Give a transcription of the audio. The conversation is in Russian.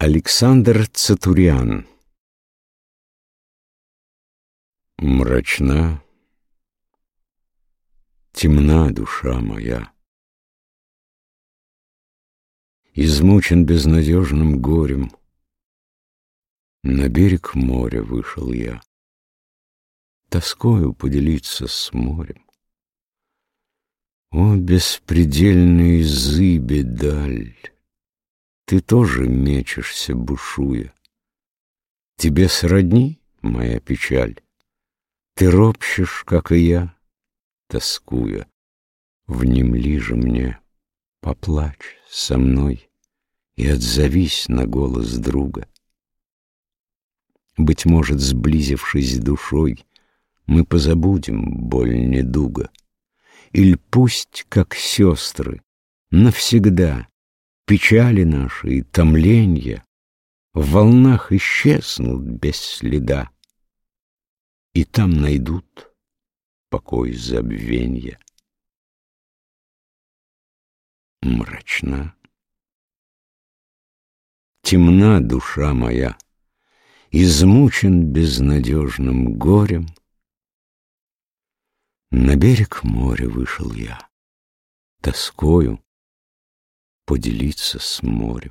Александр Цатурян Мрачна, темна душа моя. Измучен безнадежным горем, На берег моря вышел я, Тоскою поделиться с морем. О, беспредельные зыби даль! Ты тоже мечешься, бушуя. Тебе сродни моя печаль. Ты ропщешь, как и я, тоскуя. Внемли же мне, поплачь со мной И отзовись на голос друга. Быть может, сблизившись душой, Мы позабудем боль недуга. Или пусть, как сестры, навсегда Печали наши и томленья В волнах исчезнут без следа, И там найдут покой забвенья. Мрачна, темна душа моя, Измучен безнадежным горем, На берег моря вышел я, тоскою, поделиться с морем.